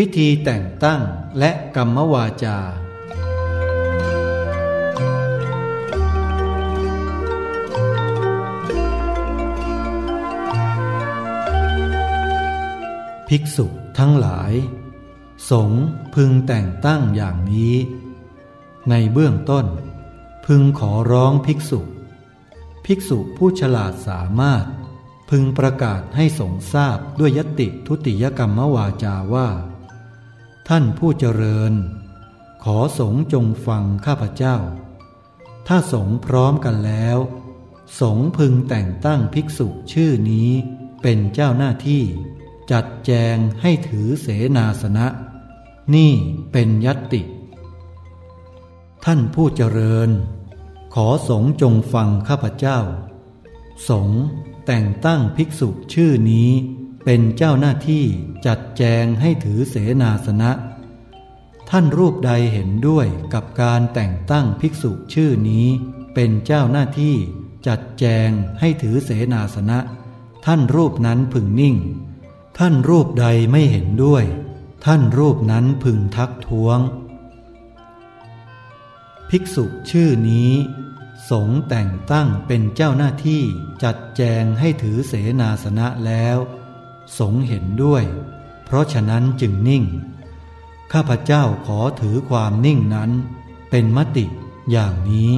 วิธีแต่งตั้งและกรรมวาจา ภิกษุทั้งหลาย สงพึงแต่งตั้งอย่างนี้ ในเบื้องต้น พึงขอร้องภิกษุ ภิกษุผู้ฉลาดสามารถ พึงประกาศให้สงทราบด้วยยติทุติยกรรมวาจาว่า ท่านผู้เจริญ ขอสงฆ์จงฟังข้าพเจ้า ถ้าสงฆ์พร้อมกันแล้ว สงฆ์พึงแต่งตั้งภิกษุชื่อนี้เป็นเจ้าหน้าที่ จัดแจงให้ถือเสนาสนะ นี่เป็นยัตติ ท่านผู้เจริญ ขอสงฆ์จงฟังข้าพเจ้า สงฆ์แต่งตั้งภิกษุชื่อนี้ เป็นเจ้าหน้าที่จัดแจงให้ถือเสนาสนะ ท่านรูปใดเห็นด้วยกับการแต่งตั้งภิกษุชื่อนี้ เป็นเจ้าหน้าที่จัดแจงให้ถือเสนาสนะ ท่านรูปนั้นพึงนิ่ง ท่านรูปใดไม่เห็นด้วย ท่านรูปนั้นพึงทักท้วง ภิกษุชื่อนี้สงแต่งตั้งเป็นเจ้าหน้าที่จัดแจงให้ถือเสนาสนะแล้ว สงเห็นด้วย เพราะฉะนั้นจึงนิ่ง ข้าพเจ้าขอถือความนิ่งนั้น เป็นมติอย่างนี้